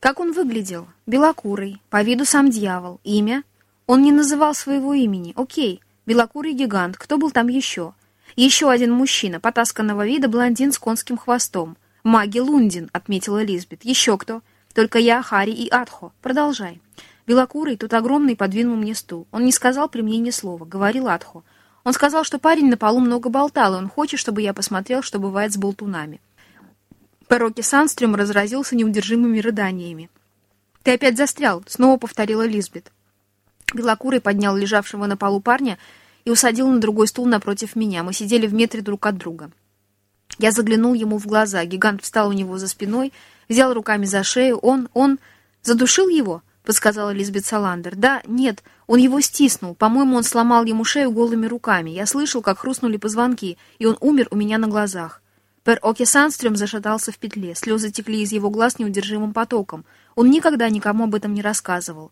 Как он выглядел? Белокурый, по виду сам дьявол. Имя? Он не называл своего имени. Окей. Белокурый гигант. Кто был там еще? Еще один мужчина, потасканного вида, блондин с конским хвостом. Маги Лундин, отметила Лизбет. Еще кто? Только я, Хари и Адхо. Продолжай. Белокурый, тут огромный, подвинул мне стул. Он не сказал при мне ни слова. Говорил Адхо. Он сказал, что парень на полу много болтал, и он хочет, чтобы я посмотрел, что бывает с болтунами. Пероки Санстрюм разразился неудержимыми рыданиями. «Ты опять застрял», — снова повторила Лизбет. Белокурый поднял лежавшего на полу парня и усадил на другой стул напротив меня. Мы сидели в метре друг от друга. Я заглянул ему в глаза. Гигант встал у него за спиной, взял руками за шею. Он, он... Задушил его? Подсказала Лизбет Саландер. Да, нет, он его стиснул. По-моему, он сломал ему шею голыми руками. Я слышал, как хрустнули позвонки, и он умер у меня на глазах. Пер Оке Санстрюм зашатался в петле. Слезы текли из его глаз неудержимым потоком. Он никогда никому об этом не рассказывал.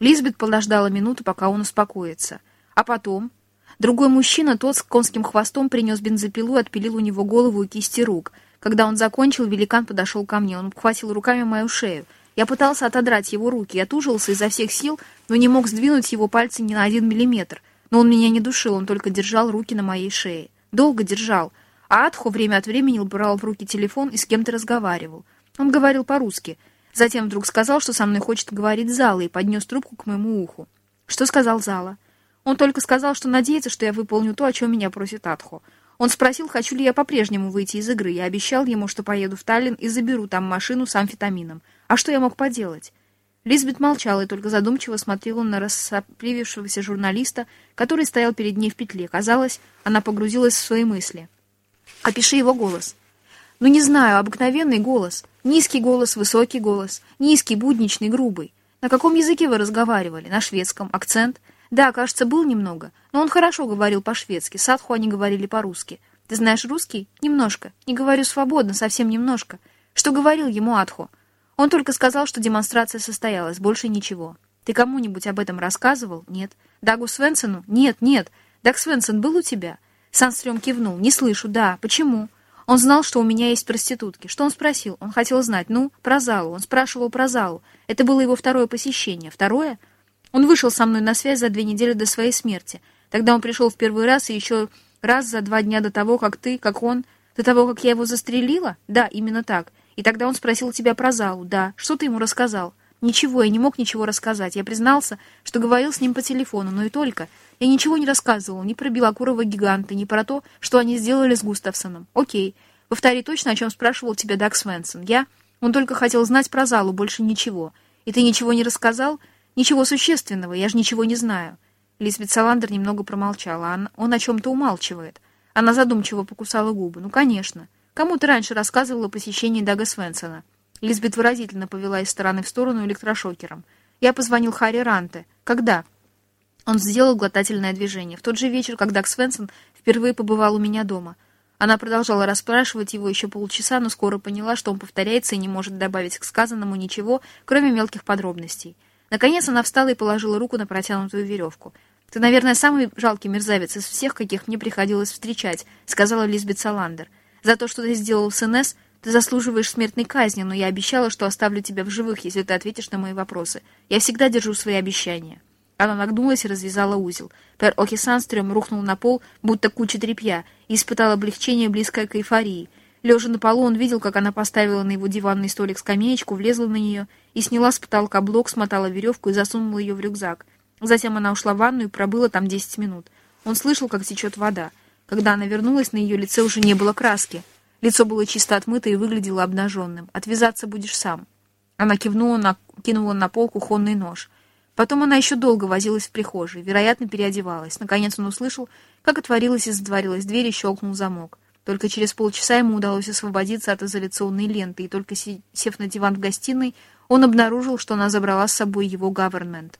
Лизбет подождала минуту, пока он успокоится. А потом... Другой мужчина, тот с конским хвостом, принес бензопилу и отпилил у него голову и кисти рук. Когда он закончил, великан подошел ко мне. Он обхватил руками мою шею. Я пытался отодрать его руки. Я тужился изо всех сил, но не мог сдвинуть его пальцы ни на один миллиметр. Но он меня не душил, он только держал руки на моей шее. Долго держал. А Атхо время от времени брал в руки телефон и с кем-то разговаривал. Он говорил по-русски. Затем вдруг сказал, что со мной хочет говорить Зала, и поднес трубку к моему уху. Что сказал Зала? Он только сказал, что надеется, что я выполню то, о чем меня просит Атхо. Он спросил, хочу ли я по-прежнему выйти из игры. Я обещал ему, что поеду в Таллин и заберу там машину с амфетамином. А что я мог поделать? Лизбет молчала и только задумчиво смотрела на рассопливившегося журналиста, который стоял перед ней в петле. Казалось, она погрузилась в свои мысли. Опиши его голос. Ну, не знаю, обыкновенный голос. Низкий голос, высокий голос. Низкий, будничный, грубый. На каком языке вы разговаривали? На шведском. Акцент? Да, кажется, был немного. Но он хорошо говорил по-шведски. Садху они говорили по-русски. Ты знаешь русский? Немножко. Не говорю свободно, совсем немножко. Что говорил ему Адхо? Он только сказал, что демонстрация состоялась, больше ничего. Ты кому-нибудь об этом рассказывал? Нет. Дагу Свенсону? Нет, нет. Даг Свенсон был у тебя? Санстрём кивнул. «Не слышу, да. Почему?» Он знал, что у меня есть проститутки. Что он спросил? Он хотел знать. Ну, про залу. Он спрашивал про залу. Это было его второе посещение. Второе? Он вышел со мной на связь за две недели до своей смерти. Тогда он пришел в первый раз и еще раз за два дня до того, как ты, как он... До того, как я его застрелила? Да, именно так. И тогда он спросил тебя про залу. Да. Что ты ему рассказал? Ничего, я не мог ничего рассказать. Я признался, что говорил с ним по телефону, но и только. Я ничего не рассказывал ни про белокурого гиганта, ни про то, что они сделали с Густавсоном. Окей. Повтори точно, о чем спрашивал тебя Даг Свенсон. Я? Он только хотел знать про залу, больше ничего. И ты ничего не рассказал? Ничего существенного, я же ничего не знаю. Лизбет Саландер немного промолчала. Он, о чем-то умалчивает. Она задумчиво покусала губы. Ну, конечно. Кому ты раньше рассказывала о посещении Дага Свенсона? Лизбет выразительно повела из стороны в сторону электрошокером. Я позвонил Харри Ранте. Когда? Он сделал глотательное движение. В тот же вечер, когда Свенсон впервые побывал у меня дома. Она продолжала расспрашивать его еще полчаса, но скоро поняла, что он повторяется и не может добавить к сказанному ничего, кроме мелких подробностей. Наконец она встала и положила руку на протянутую веревку. «Ты, наверное, самый жалкий мерзавец из всех, каких мне приходилось встречать», — сказала Лизбет Саландер. «За то, что ты сделал с Инесс, ты заслуживаешь смертной казни, но я обещала, что оставлю тебя в живых, если ты ответишь на мои вопросы. Я всегда держу свои обещания». Она нагнулась и развязала узел. Пер Оки Санстрём рухнул на пол, будто куча тряпья, и испытал облегчение, близкое к эйфории. Лежа на полу, он видел, как она поставила на его диванный столик скамеечку, влезла на нее и сняла с потолка блок, смотала веревку и засунула ее в рюкзак. Затем она ушла в ванну и пробыла там 10 минут. Он слышал, как течет вода. Когда она вернулась, на ее лице уже не было краски. Лицо было чисто отмыто и выглядело обнаженным. «Отвязаться будешь сам». Она кивнула на, кинула на пол кухонный нож. Потом она еще долго возилась в прихожей, вероятно, переодевалась. Наконец он услышал, как отворилась и затворилась дверь и щелкнул замок. Только через полчаса ему удалось освободиться от изоляционной ленты, и только сев на диван в гостиной, он обнаружил, что она забрала с собой его гавермент.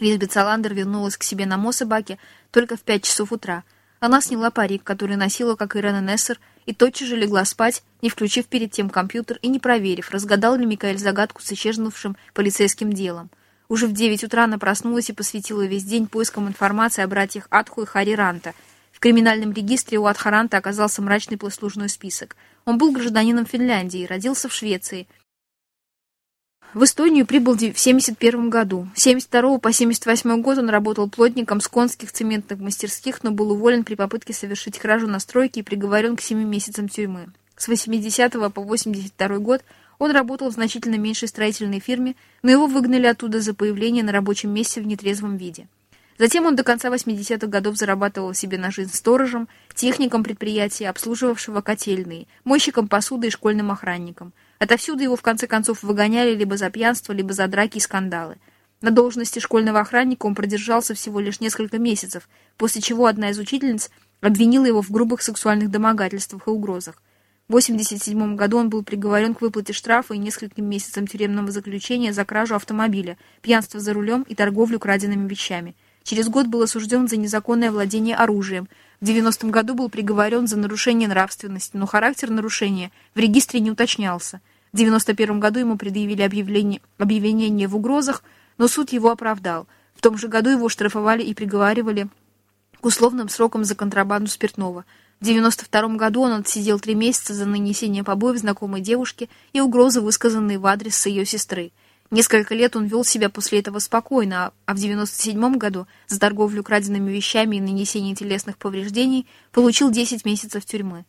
Лизбет Саландер вернулась к себе на Мосебаке только в пять часов утра. Она сняла парик, который носила, как Ирена Нессер, и тотчас же легла спать, не включив перед тем компьютер и не проверив, разгадал ли Микаэль загадку с исчезнувшим полицейским делом. Уже в девять утра она проснулась и посвятила весь день поискам информации о братьях Атху и Хариранта. В криминальном регистре у Адхаранта оказался мрачный послужной список. Он был гражданином Финляндии, родился в Швеции, В Эстонию прибыл в 1971 году. С 1972 по 1978 год он работал плотником с конских цементных мастерских, но был уволен при попытке совершить кражу на стройке и приговорен к 7 месяцам тюрьмы. С 80 по 82 год он работал в значительно меньшей строительной фирме, но его выгнали оттуда за появление на рабочем месте в нетрезвом виде. Затем он до конца 80-х годов зарабатывал себе на жизнь сторожем, техником предприятия, обслуживавшего котельные, мойщиком посуды и школьным охранником. Отовсюду его в конце концов выгоняли либо за пьянство, либо за драки и скандалы. На должности школьного охранника он продержался всего лишь несколько месяцев, после чего одна из учительниц обвинила его в грубых сексуальных домогательствах и угрозах. В 1987 году он был приговорен к выплате штрафа и нескольким месяцам тюремного заключения за кражу автомобиля, пьянство за рулем и торговлю краденными вещами – Через год был осужден за незаконное владение оружием. В 90-м году был приговорен за нарушение нравственности, но характер нарушения в регистре не уточнялся. В 91 году ему предъявили объявление, объявление в угрозах, но суд его оправдал. В том же году его штрафовали и приговаривали к условным срокам за контрабанду спиртного. В 92 году он отсидел три месяца за нанесение побоев знакомой девушке и угрозы, высказанные в адрес ее сестры. Несколько лет он вел себя после этого спокойно, а в 97 году за торговлю краденными вещами и нанесение телесных повреждений получил 10 месяцев тюрьмы.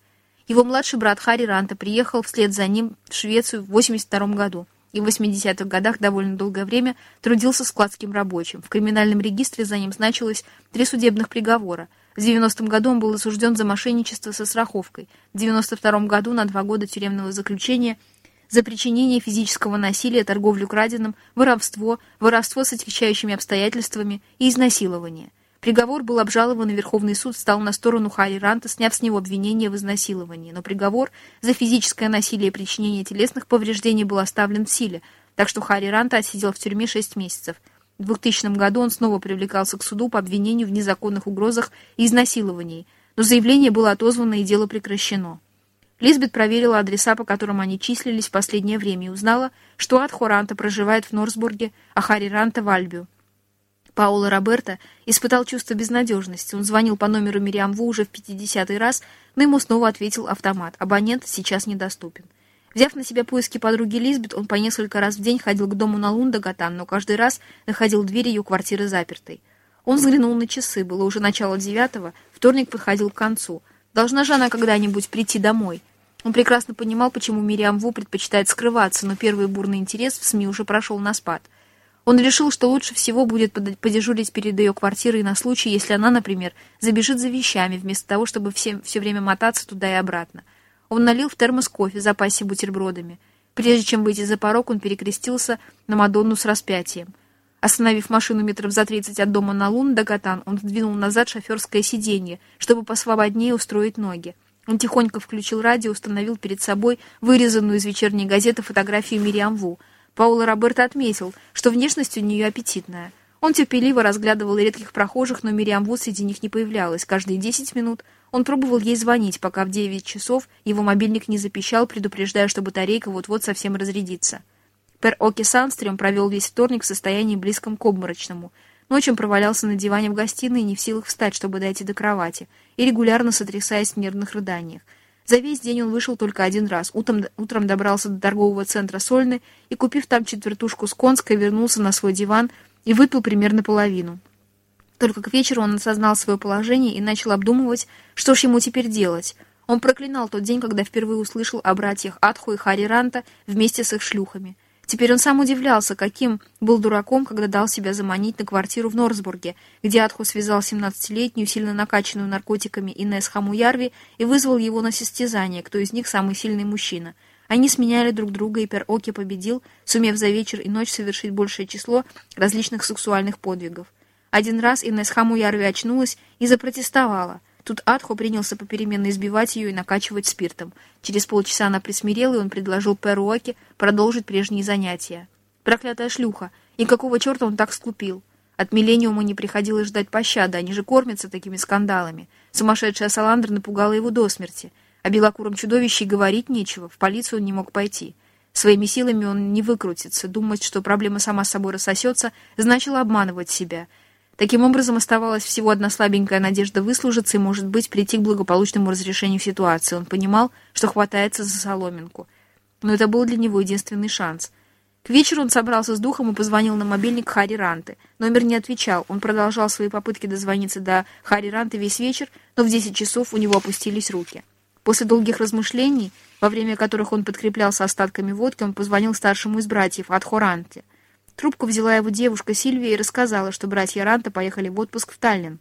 Его младший брат Харри Ранта приехал вслед за ним в Швецию в 82 году и в 80-х годах довольно долгое время трудился складским рабочим. В криминальном регистре за ним значилось три судебных приговора. В 90-м году он был осужден за мошенничество со страховкой. В 92 году на два года тюремного заключения – за причинение физического насилия, торговлю краденым, воровство, воровство с отягчающими обстоятельствами и изнасилование. Приговор был обжалован, и Верховный суд стал на сторону Харри Ранта, сняв с него обвинение в изнасиловании. Но приговор за физическое насилие и причинение телесных повреждений был оставлен в силе, так что Харри Ранта отсидел в тюрьме 6 месяцев. В 2000 году он снова привлекался к суду по обвинению в незаконных угрозах и изнасиловании, но заявление было отозвано и дело прекращено. Лизбет проверила адреса, по которым они числились в последнее время, и узнала, что Адхо Ранта проживает в Норсбурге, а Харри Ранта в Альбию. Пауло Роберто испытал чувство безнадежности. Он звонил по номеру Мириам Ву уже в 50-й раз, но ему снова ответил автомат. Абонент сейчас недоступен. Взяв на себя поиски подруги Лизбет, он по несколько раз в день ходил к дому на Лундагатан, но каждый раз находил дверь ее квартиры запертой. Он взглянул на часы. Было уже начало девятого, вторник подходил к концу. Должна же она когда-нибудь прийти домой. Он прекрасно понимал, почему Мириам Ву предпочитает скрываться, но первый бурный интерес в СМИ уже прошел на спад. Он решил, что лучше всего будет подежурить перед ее квартирой на случай, если она, например, забежит за вещами, вместо того, чтобы все, все время мотаться туда и обратно. Он налил в термос кофе, запасе бутербродами. Прежде чем выйти за порог, он перекрестился на Мадонну с распятием. Остановив машину метров за тридцать от дома на Лун до Гатан, он сдвинул назад шоферское сиденье, чтобы посвободнее устроить ноги. Он тихонько включил радио, установил перед собой вырезанную из вечерней газеты фотографию Мириам Ву. Паула Роберто отметил, что внешность у нее аппетитная. Он терпеливо разглядывал редких прохожих, но Мириам Ву среди них не появлялась. Каждые десять минут он пробовал ей звонить, пока в девять часов его мобильник не запищал, предупреждая, что батарейка вот-вот совсем разрядится. Пер Оки Санстрем провел весь вторник в состоянии близком к обморочному – Ночью провалялся на диване в гостиной, не в силах встать, чтобы дойти до кровати, и регулярно сотрясаясь в нервных рыданиях. За весь день он вышел только один раз. Утром, утром добрался до торгового центра Сольны и, купив там четвертушку с конской, вернулся на свой диван и выпил примерно половину. Только к вечеру он осознал свое положение и начал обдумывать, что ж ему теперь делать. Он проклинал тот день, когда впервые услышал о братьях Атху и Хари Ранта вместе с их шлюхами — Теперь он сам удивлялся, каким был дураком, когда дал себя заманить на квартиру в Норсбурге, где Атху связал 17-летнюю, сильно накачанную наркотиками Инесс Хамуярви и вызвал его на состязание, кто из них самый сильный мужчина. Они сменяли друг друга, и Пер-Оки победил, сумев за вечер и ночь совершить большее число различных сексуальных подвигов. Один раз Инесс Хамуярви очнулась и запротестовала – Тут Атхо принялся попеременно избивать ее и накачивать спиртом. Через полчаса она присмирела, и он предложил Перуаке продолжить прежние занятия. Проклятая шлюха! И какого черта он так скупил? От Миллениума не приходилось ждать пощады, они же кормятся такими скандалами. Сумасшедшая Саландра напугала его до смерти. О белокуром чудовище говорить нечего, в полицию он не мог пойти. Своими силами он не выкрутится. Думать, что проблема сама собой рассосется, значило обманывать себя — Таким образом, оставалась всего одна слабенькая надежда выслужиться и, может быть, прийти к благополучному разрешению ситуации. Он понимал, что хватается за соломинку. Но это был для него единственный шанс. К вечеру он собрался с духом и позвонил на мобильник Харри Ранты. Номер не отвечал. Он продолжал свои попытки дозвониться до Харри Ранты весь вечер, но в 10 часов у него опустились руки. После долгих размышлений, во время которых он подкреплялся остатками водки, он позвонил старшему из братьев, Адхо Ранте. Трубку взяла его девушка Сильвия и рассказала, что братья Ранта поехали в отпуск в Таллин.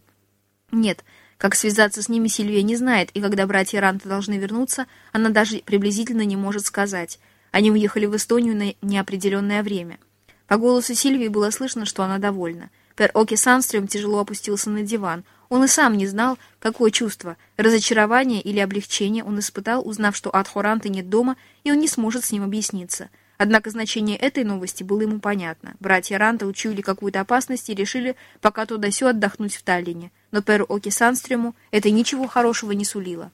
Нет, как связаться с ними Сильвия не знает, и когда братья Ранта должны вернуться, она даже приблизительно не может сказать. Они уехали в Эстонию на неопределенное время. По голосу Сильвии было слышно, что она довольна. Пер Оки Санстрем тяжело опустился на диван. Он и сам не знал, какое чувство, разочарование или облегчение он испытал, узнав, что от Хоранта нет дома, и он не сможет с ним объясниться. Однако значение этой новости было ему понятно. Братья Ранта учуяли какую-то опасность и решили пока туда-сё отдохнуть в Таллине. Но Перу Оки Санстрему это ничего хорошего не сулило.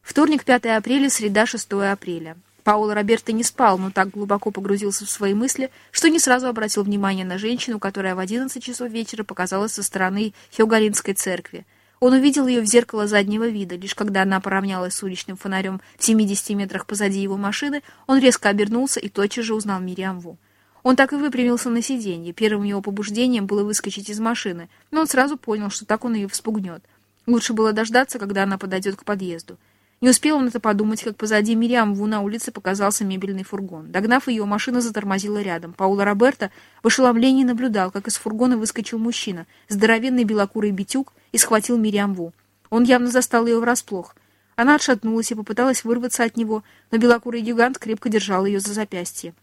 Вторник, 5 апреля, среда, 6 апреля. Пауло Роберто не спал, но так глубоко погрузился в свои мысли, что не сразу обратил внимание на женщину, которая в 11 часов вечера показалась со стороны Хеогалинской церкви. Он увидел ее в зеркало заднего вида. Лишь когда она поравнялась с уличным фонарем в 70 метрах позади его машины, он резко обернулся и тотчас же узнал Мириам Ву. Он так и выпрямился на сиденье. Первым его побуждением было выскочить из машины, но он сразу понял, что так он ее вспугнет. Лучше было дождаться, когда она подойдет к подъезду. Не успел он это подумать, как позади Мириам Ву на улице показался мебельный фургон. Догнав ее, машина затормозила рядом. Паула Роберто в ошеломлении наблюдал, как из фургона выскочил мужчина, здоровенный белокурый битюк, и схватил Мириам Ву. Он явно застал ее врасплох. Она отшатнулась и попыталась вырваться от него, но белокурый гигант крепко держал ее за запястье.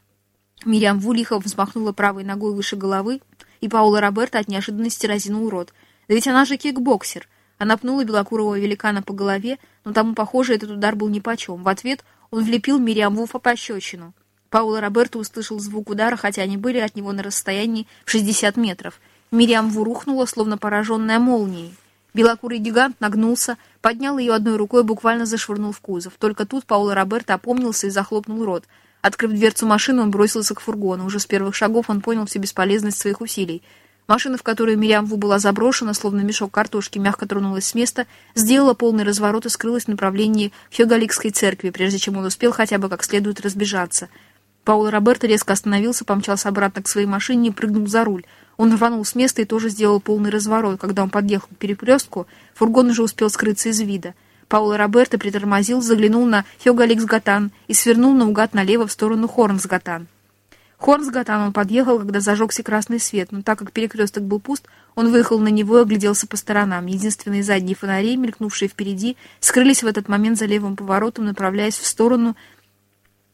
Мириам Ву лихо взмахнула правой ногой выше головы, и Паула Роберто от неожиданности разинул рот. Да ведь она же кикбоксер. Она пнула белокурого великана по голове, но тому, похоже, этот удар был нипочем. В ответ он влепил Мириам Ву по пощечину. Паула Роберто услышал звук удара, хотя они были от него на расстоянии в 60 метров — Мириам Ву рухнула, словно пораженная молнией. Белокурый гигант нагнулся, поднял ее одной рукой и буквально зашвырнул в кузов. Только тут Паула Роберто опомнился и захлопнул рот. Открыв дверцу машины, он бросился к фургону. Уже с первых шагов он понял всю бесполезность своих усилий. Машина, в которую Мириам Ву была заброшена, словно мешок картошки, мягко тронулась с места, сделала полный разворот и скрылась в направлении Хёгаликской церкви, прежде чем он успел хотя бы как следует разбежаться. Паула Роберто резко остановился, помчался обратно к своей машине и прыгнул за руль. Он рванул с места и тоже сделал полный разворот. Когда он подъехал к перекрестку, фургон уже успел скрыться из вида. Пауло Роберто притормозил, заглянул на Хёгаликс-Гатан и свернул наугад налево в сторону Хорнс-Гатан. Хорнс-Гатан он подъехал, когда зажегся красный свет, но так как перекресток был пуст, он выехал на него и огляделся по сторонам. Единственные задние фонари, мелькнувшие впереди, скрылись в этот момент за левым поворотом, направляясь в сторону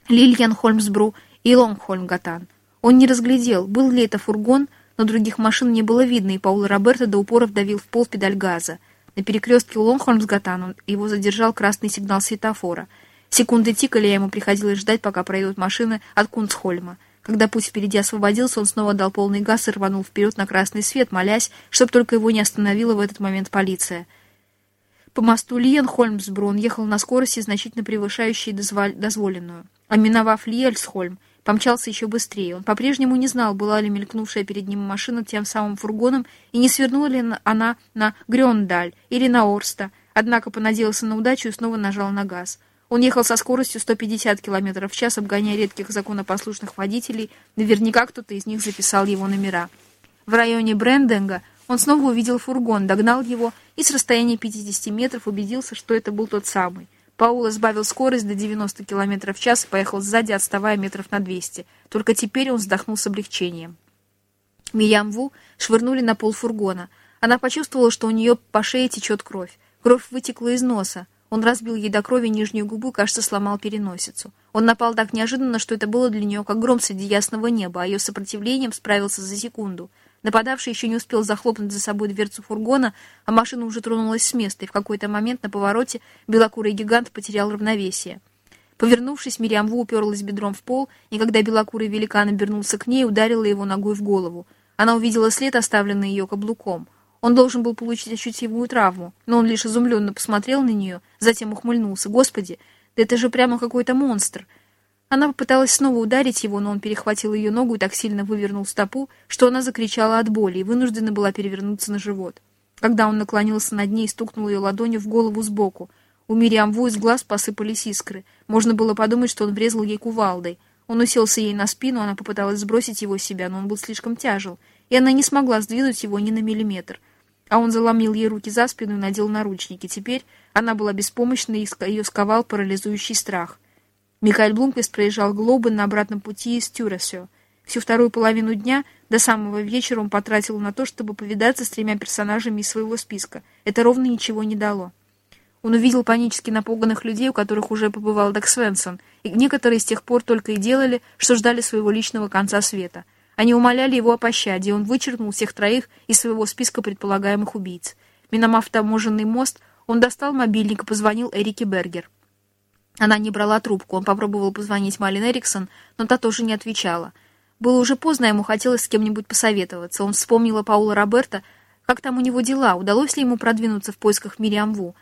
Лильян-Хольмсбру и Лонгхольм-Гатан. Он не разглядел, был ли это фургон, но других машин не было видно, и Пауло Роберто до упора вдавил в пол педаль газа. На перекрестке Лонгхольмсгатан его задержал красный сигнал светофора. Секунды тикали, а ему приходилось ждать, пока пройдут машины от Кунцхольма. Когда путь впереди освободился, он снова дал полный газ и рванул вперед на красный свет, молясь, чтобы только его не остановила в этот момент полиция. По мосту Лиенхольмсбру он ехал на скорости, значительно превышающей дозволенную. А миновав Лиельсхольм, помчался еще быстрее. Он по-прежнему не знал, была ли мелькнувшая перед ним машина тем самым фургоном, и не свернула ли она на Грёндаль или на Орста, однако понадеялся на удачу и снова нажал на газ. Он ехал со скоростью 150 км в час, обгоняя редких законопослушных водителей, наверняка кто-то из них записал его номера. В районе Бренденга он снова увидел фургон, догнал его и с расстояния 50 метров убедился, что это был тот самый – Паула сбавил скорость до 90 км в час и поехал сзади, отставая метров на 200. Только теперь он вздохнул с облегчением. Миям Ву швырнули на пол фургона. Она почувствовала, что у нее по шее течет кровь. Кровь вытекла из носа. Он разбил ей до крови нижнюю губу, кажется, сломал переносицу. Он напал так неожиданно, что это было для нее как гром среди ясного неба, а ее сопротивлением справился за секунду. Нападавший еще не успел захлопнуть за собой дверцу фургона, а машина уже тронулась с места, и в какой-то момент на повороте белокурый гигант потерял равновесие. Повернувшись, Мириам Ву уперлась бедром в пол, и когда белокурый великан обернулся к ней, ударила его ногой в голову. Она увидела след, оставленный ее каблуком. Он должен был получить ощутимую травму, но он лишь изумленно посмотрел на нее, затем ухмыльнулся. «Господи, да это же прямо какой-то монстр!» Она попыталась снова ударить его, но он перехватил ее ногу и так сильно вывернул стопу, что она закричала от боли и вынуждена была перевернуться на живот. Когда он наклонился над ней и стукнул ее ладонью в голову сбоку, у Мириам Ву из глаз посыпались искры. Можно было подумать, что он врезал ей кувалдой. Он уселся ей на спину, она попыталась сбросить его с себя, но он был слишком тяжел, и она не смогла сдвинуть его ни на миллиметр. А он заломил ей руки за спину и надел наручники. Теперь она была беспомощна, и ее сковал парализующий страх. Микаэль Блумквист проезжал Глобен на обратном пути из Тюресио. Всю вторую половину дня до самого вечера он потратил на то, чтобы повидаться с тремя персонажами из своего списка. Это ровно ничего не дало. Он увидел панически напуганных людей, у которых уже побывал Дак Свенсон, и некоторые с тех пор только и делали, что ждали своего личного конца света. Они умоляли его о пощаде, и он вычеркнул всех троих из своего списка предполагаемых убийц. Миномав таможенный мост, он достал мобильник и позвонил Эрике Бергер. Она не брала трубку, он попробовал позвонить Малин Эриксон, но та тоже не отвечала. Было уже поздно, ему хотелось с кем-нибудь посоветоваться. Он вспомнил о Паула Роберта, как там у него дела, удалось ли ему продвинуться в поисках Мириам Ву.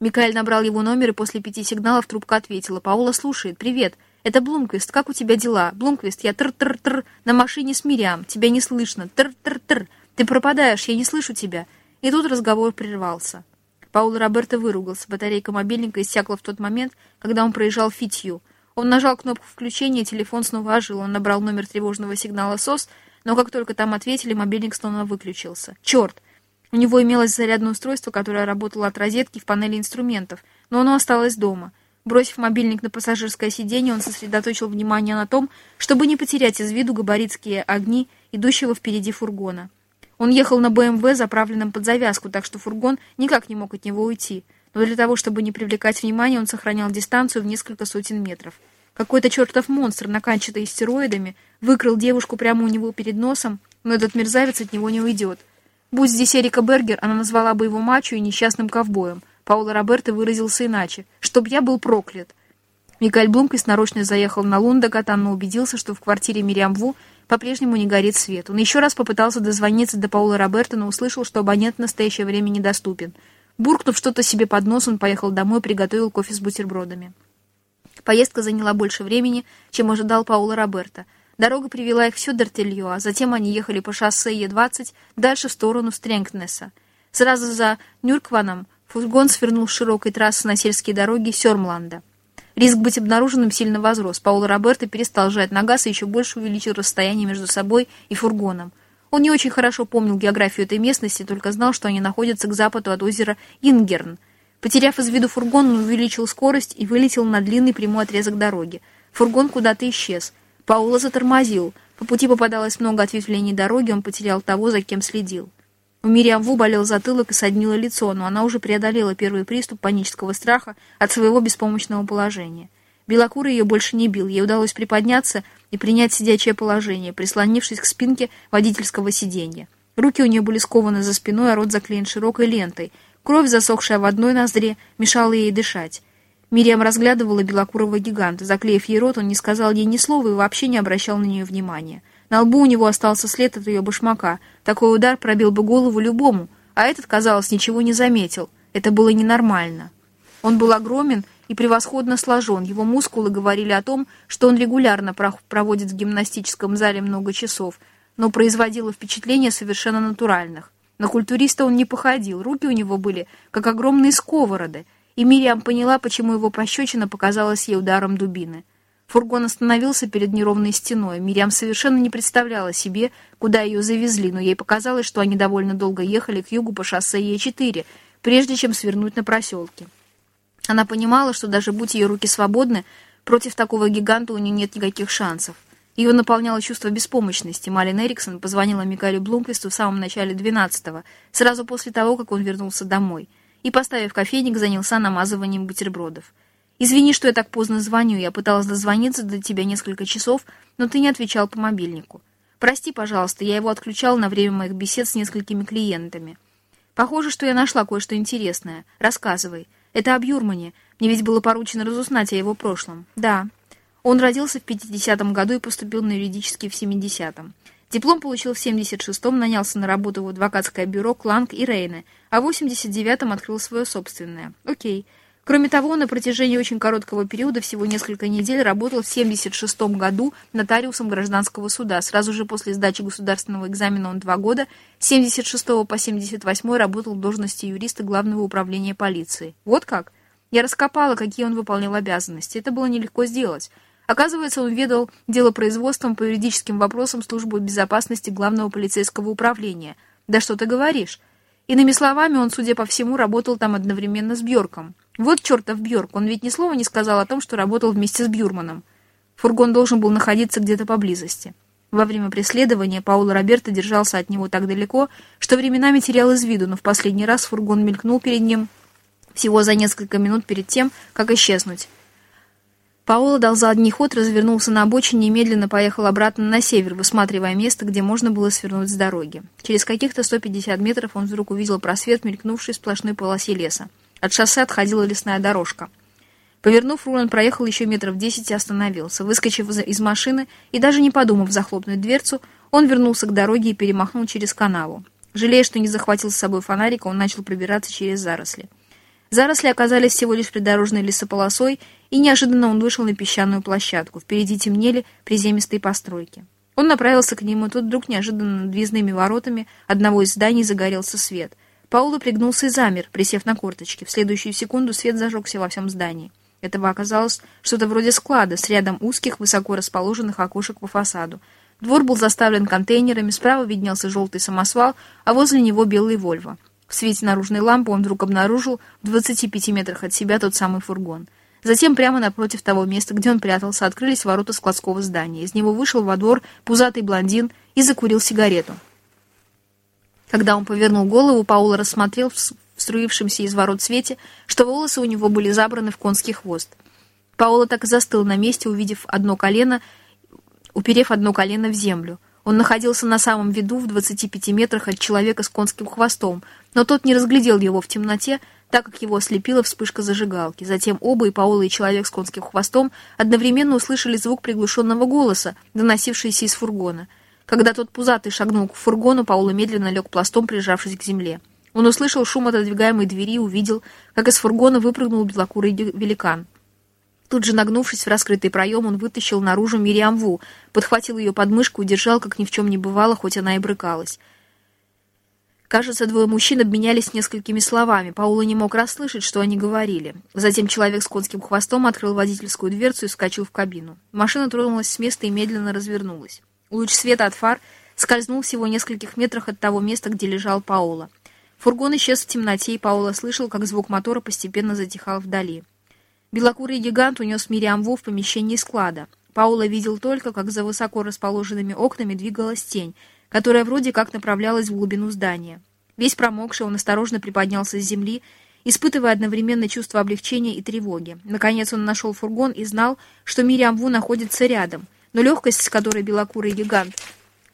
Микаэль набрал его номер, и после пяти сигналов трубка ответила. «Паула слушает. Привет. Это Блумквист. Как у тебя дела? Блумквист, я тр-тр-тр на машине с Мириам. Тебя не слышно. Тр-тр-тр. Ты пропадаешь, я не слышу тебя». И тут разговор прервался. Паула Роберто выругался. Батарейка мобильника иссякла в тот момент, когда он проезжал Фитью. Он нажал кнопку включения, телефон снова ожил. Он набрал номер тревожного сигнала СОС, но как только там ответили, мобильник снова выключился. «Черт! У него имелось зарядное устройство, которое работало от розетки в панели инструментов, но оно осталось дома. Бросив мобильник на пассажирское сиденье, он сосредоточил внимание на том, чтобы не потерять из виду габаритские огни идущего впереди фургона. Он ехал на БМВ, заправленном под завязку, так что фургон никак не мог от него уйти. Но для того, чтобы не привлекать внимания, он сохранял дистанцию в несколько сотен метров. Какой-то чертов монстр, наканчатый стероидами, выкрал девушку прямо у него перед носом, но этот мерзавец от него не уйдет. Будь здесь Эрика Бергер, она назвала бы его мачо и несчастным ковбоем. Паула Роберто выразился иначе. «Чтоб я был проклят». Микаэль Блумквист нарочно заехал на Лундагатан, но убедился, что в квартире Мириам Ву по-прежнему не горит свет. Он еще раз попытался дозвониться до Паула Роберта, но услышал, что абонент в настоящее время недоступен. Буркнув что-то себе под нос, он поехал домой и приготовил кофе с бутербродами. Поездка заняла больше времени, чем ожидал Паула Роберта. Дорога привела их в Сюдертельё, а затем они ехали по шоссе Е-20 дальше в сторону Стрэнгтнесса. Сразу за Нюркваном фургон свернул с широкой трассы на сельские дороги Сёрмланда. Риск быть обнаруженным сильно возрос. Пауло Роберто перестал жать на газ и еще больше увеличил расстояние между собой и фургоном. Он не очень хорошо помнил географию этой местности, только знал, что они находятся к западу от озера Ингерн. Потеряв из виду фургон, он увеличил скорость и вылетел на длинный прямой отрезок дороги. Фургон куда-то исчез. Паула затормозил. По пути попадалось много ответвлений дороги, он потерял того, за кем следил. У Мириам Ву болел затылок и соднило лицо, но она уже преодолела первый приступ панического страха от своего беспомощного положения. Белокурый ее больше не бил, ей удалось приподняться и принять сидячее положение, прислонившись к спинке водительского сиденья. Руки у нее были скованы за спиной, а рот заклеен широкой лентой. Кровь, засохшая в одной ноздре, мешала ей дышать. Мириам разглядывала белокурого гиганта. Заклеив ей рот, он не сказал ей ни слова и вообще не обращал на нее внимания. На лбу у него остался след от ее башмака. Такой удар пробил бы голову любому, а этот, казалось, ничего не заметил. Это было ненормально. Он был огромен и превосходно сложен. Его мускулы говорили о том, что он регулярно проводит в гимнастическом зале много часов, но производило впечатление совершенно натуральных. На культуриста он не походил, руки у него были, как огромные сковороды — и Мириам поняла, почему его пощечина показалась ей ударом дубины. Фургон остановился перед неровной стеной. Мириам совершенно не представляла себе, куда ее завезли, но ей показалось, что они довольно долго ехали к югу по шоссе Е4, прежде чем свернуть на проселки. Она понимала, что даже будь ее руки свободны, против такого гиганта у нее нет никаких шансов. Ее наполняло чувство беспомощности. Малин Эриксон позвонила Микале Блумквисту в самом начале 12-го, сразу после того, как он вернулся домой — и, поставив кофейник, занялся намазыванием бутербродов. «Извини, что я так поздно звоню. Я пыталась дозвониться до тебя несколько часов, но ты не отвечал по мобильнику. Прости, пожалуйста, я его отключал на время моих бесед с несколькими клиентами. Похоже, что я нашла кое-что интересное. Рассказывай. Это об Юрмане. Мне ведь было поручено разузнать о его прошлом. Да. Он родился в 50-м году и поступил на юридический в 70-м. Диплом получил в 76-м, нанялся на работу в адвокатское бюро Кланг и Рейне, а в 89-м открыл свое собственное. Окей. Кроме того, на протяжении очень короткого периода, всего несколько недель, работал в 76-м году нотариусом гражданского суда. Сразу же после сдачи государственного экзамена он два года, с 76 по 78 работал в должности юриста Главного управления полиции. Вот как? Я раскопала, какие он выполнял обязанности. Это было нелегко сделать. Оказывается, он ведал делопроизводством по юридическим вопросам службы безопасности главного полицейского управления. Да что ты говоришь? Иными словами, он, судя по всему, работал там одновременно с Бьорком. Вот чертов Бьорк, он ведь ни слова не сказал о том, что работал вместе с Бюрманом. Фургон должен был находиться где-то поблизости. Во время преследования Паула Роберто держался от него так далеко, что временами терял из виду, но в последний раз фургон мелькнул перед ним всего за несколько минут перед тем, как исчезнуть. Паоло дал задний ход, развернулся на обочине и медленно поехал обратно на север, высматривая место, где можно было свернуть с дороги. Через каких-то 150 метров он вдруг увидел просвет, мелькнувший в сплошной полосе леса. От шоссе отходила лесная дорожка. Повернув руль, он проехал еще метров десять и остановился. Выскочив из машины и даже не подумав захлопнуть дверцу, он вернулся к дороге и перемахнул через канаву. Жалея, что не захватил с собой фонарика, он начал пробираться через заросли. Заросли оказались всего лишь придорожной лесополосой, и неожиданно он вышел на песчаную площадку. Впереди темнели приземистые постройки. Он направился к ним, и тут вдруг неожиданно над въездными воротами одного из зданий загорелся свет. Пауло пригнулся и замер, присев на корточки. В следующую секунду свет зажегся во всем здании. Этого оказалось что-то вроде склада с рядом узких, высоко расположенных окошек по фасаду. Двор был заставлен контейнерами, справа виднелся желтый самосвал, а возле него белый Вольво. В свете наружной лампы он вдруг обнаружил в 25 метрах от себя тот самый фургон. Затем прямо напротив того места, где он прятался, открылись ворота складского здания. Из него вышел во двор пузатый блондин и закурил сигарету. Когда он повернул голову, Паул рассмотрел в струившемся из ворот свете, что волосы у него были забраны в конский хвост. Паула так и застыл на месте, увидев одно колено, уперев одно колено в землю. Он находился на самом виду в 25 метрах от человека с конским хвостом, но тот не разглядел его в темноте, так как его ослепила вспышка зажигалки. Затем оба, и Паула, и человек с конским хвостом, одновременно услышали звук приглушенного голоса, доносившийся из фургона. Когда тот пузатый шагнул к фургону, Паула медленно лег пластом, прижавшись к земле. Он услышал шум отодвигаемой двери и увидел, как из фургона выпрыгнул белокурый великан. Тут же, нагнувшись в раскрытый проем, он вытащил наружу Мириам Ву, подхватил ее подмышку и держал, как ни в чем не бывало, хоть она и брыкалась. Кажется, двое мужчин обменялись несколькими словами. Паула не мог расслышать, что они говорили. Затем человек с конским хвостом открыл водительскую дверцу и вскочил в кабину. Машина тронулась с места и медленно развернулась. Луч света от фар скользнул всего в нескольких метрах от того места, где лежал Паула. Фургон исчез в темноте, и Паула слышал, как звук мотора постепенно затихал вдали. Белокурый гигант унес Мириам Ву в помещении склада. Паула видел только, как за высоко расположенными окнами двигалась тень, которая вроде как направлялась в глубину здания. Весь промокший, он осторожно приподнялся с земли, испытывая одновременно чувство облегчения и тревоги. Наконец он нашел фургон и знал, что Мириам Ву находится рядом, но легкость, с которой белокурый гигант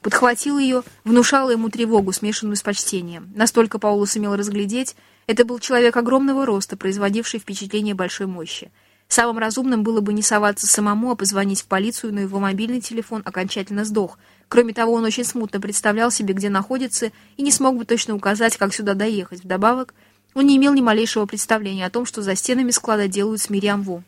подхватил ее, внушала ему тревогу, смешанную с почтением. Настолько Паулу сумел разглядеть, это был человек огромного роста, производивший впечатление большой мощи. Самым разумным было бы не соваться самому, а позвонить в полицию, но его мобильный телефон окончательно сдох. Кроме того, он очень смутно представлял себе, где находится, и не смог бы точно указать, как сюда доехать. Вдобавок, он не имел ни малейшего представления о том, что за стенами склада делают с Мириам Ву.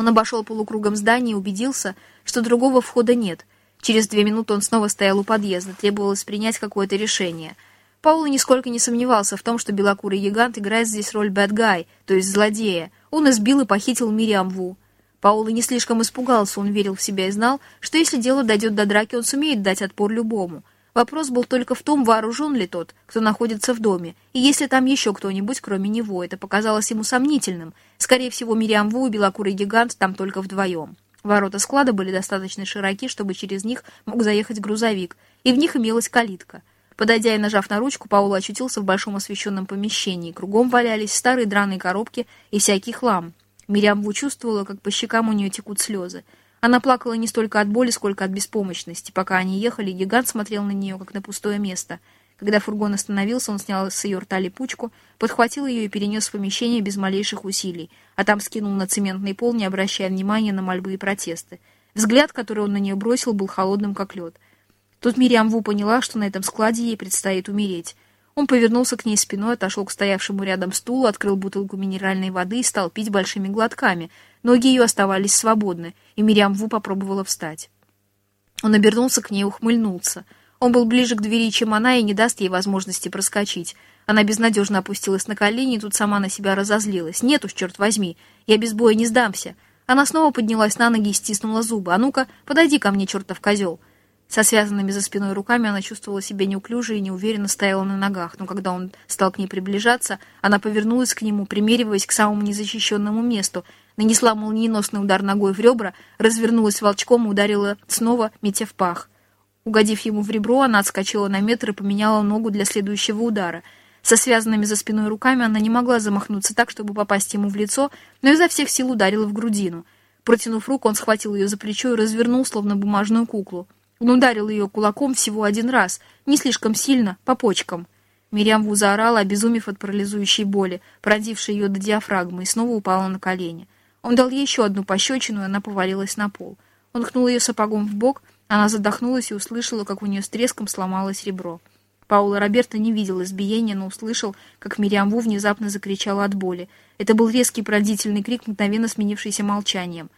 Он обошел полукругом здание и убедился, что другого входа нет. Через две минуты он снова стоял у подъезда, требовалось принять какое-то решение — Паула нисколько не сомневался в том, что белокурый гигант играет здесь роль guy, то есть злодея. Он избил и похитил Мириам Ву. Паула не слишком испугался, он верил в себя и знал, что если дело дойдет до драки, он сумеет дать отпор любому. Вопрос был только в том, вооружен ли тот, кто находится в доме, и если там еще кто-нибудь, кроме него. Это показалось ему сомнительным. Скорее всего, Мириам Ву и белокурый гигант там только вдвоем. Ворота склада были достаточно широки, чтобы через них мог заехать грузовик, и в них имелась калитка. Подойдя и нажав на ручку, Паула очутился в большом освещенном помещении. Кругом валялись старые драные коробки и всякий хлам. Мириам Ву чувствовала, как по щекам у нее текут слезы. Она плакала не столько от боли, сколько от беспомощности. Пока они ехали, гигант смотрел на нее, как на пустое место. Когда фургон остановился, он снял с ее рта липучку, подхватил ее и перенес в помещение без малейших усилий, а там скинул на цементный пол, не обращая внимания на мольбы и протесты. Взгляд, который он на нее бросил, был холодным, как лед. Тут Мириам Ву поняла, что на этом складе ей предстоит умереть. Он повернулся к ней спиной, отошел к стоявшему рядом стулу, открыл бутылку минеральной воды и стал пить большими глотками. Ноги ее оставались свободны, и Мириам Ву попробовала встать. Он обернулся к ней и ухмыльнулся. Он был ближе к двери, чем она, и не даст ей возможности проскочить. Она безнадежно опустилась на колени, и тут сама на себя разозлилась. «Нет уж, черт возьми, я без боя не сдамся!» Она снова поднялась на ноги и стиснула зубы. «А ну-ка, подойди ко мне, чертов козел!» Со связанными за спиной руками она чувствовала себя неуклюже и неуверенно стояла на ногах, но когда он стал к ней приближаться, она повернулась к нему, примериваясь к самому незащищенному месту, нанесла молниеносный удар ногой в ребра, развернулась волчком и ударила снова, метя в пах. Угодив ему в ребро, она отскочила на метр и поменяла ногу для следующего удара. Со связанными за спиной руками она не могла замахнуться так, чтобы попасть ему в лицо, но изо всех сил ударила в грудину. Протянув руку, он схватил ее за плечо и развернул, словно бумажную куклу. Он ударил ее кулаком всего один раз, не слишком сильно, по почкам. Мириам Ву заорала, обезумев от парализующей боли, породившей ее до диафрагмы, и снова упала на колени. Он дал ей еще одну пощечину, и она повалилась на пол. Он кнул ее сапогом в бок, она задохнулась и услышала, как у нее с треском сломалось ребро. Паула Роберто не видел избиения, но услышал, как Мириам Ву внезапно закричала от боли. Это был резкий пронзительный крик, мгновенно сменившийся молчанием.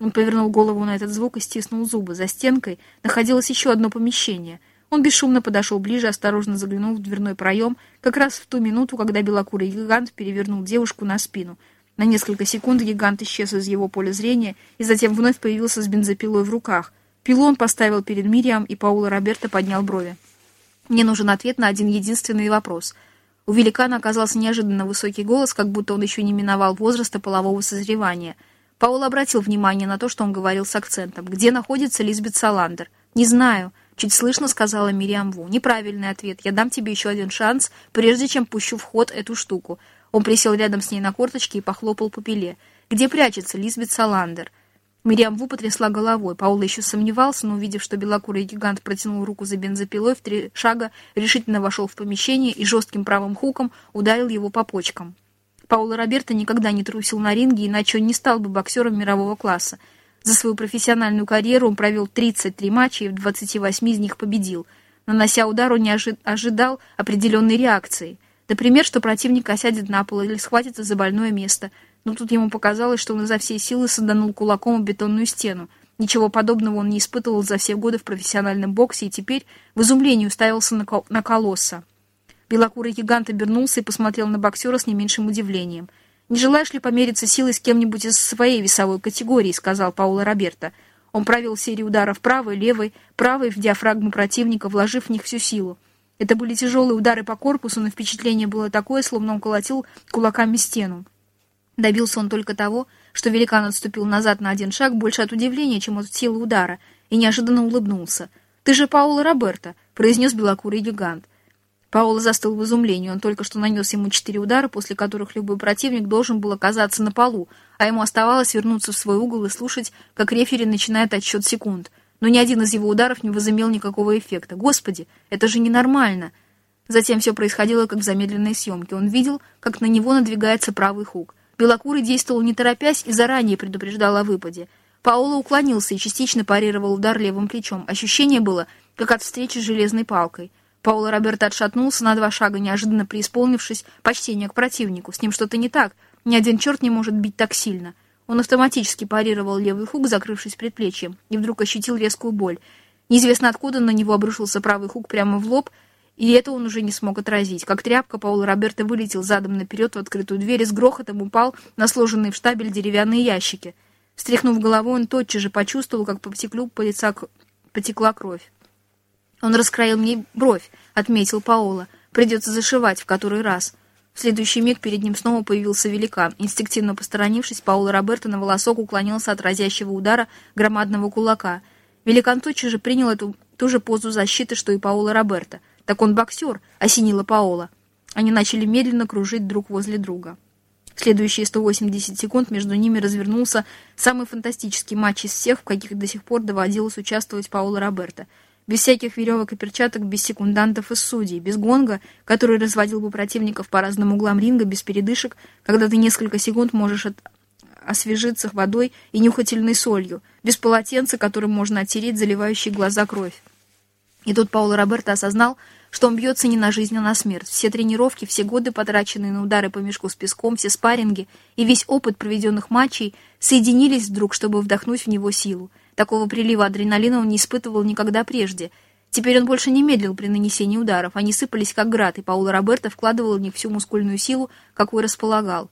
Он повернул голову на этот звук и стиснул зубы. За стенкой находилось еще одно помещение. Он бесшумно подошел ближе, осторожно заглянул в дверной проем, как раз в ту минуту, когда белокурый гигант перевернул девушку на спину. На несколько секунд гигант исчез из его поля зрения и затем вновь появился с бензопилой в руках. Пилу он поставил перед Мириам, и Паула Роберто поднял брови. «Мне нужен ответ на один единственный вопрос». У великана оказался неожиданно высокий голос, как будто он еще не миновал возраста полового созревания — Паул обратил внимание на то, что он говорил с акцентом. «Где находится Лизбет Саландер?» «Не знаю», — чуть слышно сказала Мириам Ву. «Неправильный ответ. Я дам тебе еще один шанс, прежде чем пущу в ход эту штуку». Он присел рядом с ней на корточки и похлопал по пиле. «Где прячется Лизбет Саландер?» Мириам Ву потрясла головой. Паул еще сомневался, но, увидев, что белокурый гигант протянул руку за бензопилой, в три шага решительно вошел в помещение и жестким правым хуком ударил его по почкам. Пауло Роберто никогда не трусил на ринге, иначе он не стал бы боксером мирового класса. За свою профессиональную карьеру он провел 33 матча и в 28 из них победил. Нанося удар, он не ожидал определенной реакции. Например, что противник осядет на пол или схватится за больное место. Но тут ему показалось, что он изо всей силы саданул кулаком в бетонную стену. Ничего подобного он не испытывал за все годы в профессиональном боксе и теперь в изумлении уставился на колосса. Белокурый гигант обернулся и посмотрел на боксера с не меньшим удивлением. «Не желаешь ли помериться силой с кем-нибудь из своей весовой категории?» — сказал Паула Роберто. Он провел серию ударов правой, левой, правой в диафрагму противника, вложив в них всю силу. Это были тяжелые удары по корпусу, но впечатление было такое, словно он колотил кулаками стену. Добился он только того, что великан отступил назад на один шаг больше от удивления, чем от силы удара, и неожиданно улыбнулся. «Ты же Паула Роберто», — произнес белокурый гигант. Пауло застыл в изумлении. Он только что нанес ему четыре удара, после которых любой противник должен был оказаться на полу, а ему оставалось вернуться в свой угол и слушать, как рефери начинает отсчет секунд. Но ни один из его ударов не возымел никакого эффекта. Господи, это же ненормально! Затем все происходило, как в замедленной съемке. Он видел, как на него надвигается правый хук. Белокурый действовал не торопясь и заранее предупреждал о выпаде. Пауло уклонился и частично парировал удар левым плечом. Ощущение было, как от встречи с железной палкой. Паула Роберто отшатнулся на два шага, неожиданно преисполнившись почтения к противнику. С ним что-то не так. Ни один черт не может бить так сильно. Он автоматически парировал левый хук, закрывшись предплечьем, и вдруг ощутил резкую боль. Неизвестно откуда на него обрушился правый хук прямо в лоб, и это он уже не смог отразить. Как тряпка, Паул Роберто вылетел задом наперед в открытую дверь и с грохотом упал на сложенные в штабель деревянные ящики. Встряхнув головой, он тотчас же почувствовал, как по потеклю по лица потекла кровь. «Он раскроил мне бровь», — отметил Паола. «Придется зашивать в который раз». В следующий миг перед ним снова появился великан. Инстинктивно посторонившись, Паула Роберто на волосок уклонился от разящего удара громадного кулака. Великан тотчас же принял эту ту же позу защиты, что и Паула Роберто. «Так он боксер», — осенила Паола. Они начали медленно кружить друг возле друга. В следующие 180 секунд между ними развернулся самый фантастический матч из всех, в каких до сих пор доводилось участвовать Паула Роберто — без всяких веревок и перчаток, без секундантов и судей, без гонга, который разводил бы противников по разным углам ринга, без передышек, когда ты несколько секунд можешь от... освежиться водой и нюхательной солью, без полотенца, которым можно оттереть заливающие глаза кровь. И тут Пауло Роберто осознал, что он бьется не на жизнь, а на смерть. Все тренировки, все годы, потраченные на удары по мешку с песком, все спарринги и весь опыт проведенных матчей соединились вдруг, чтобы вдохнуть в него силу. Такого прилива адреналина он не испытывал никогда прежде. Теперь он больше не медлил при нанесении ударов. Они сыпались как град, и Пауло Роберто вкладывал в них всю мускульную силу, какой располагал.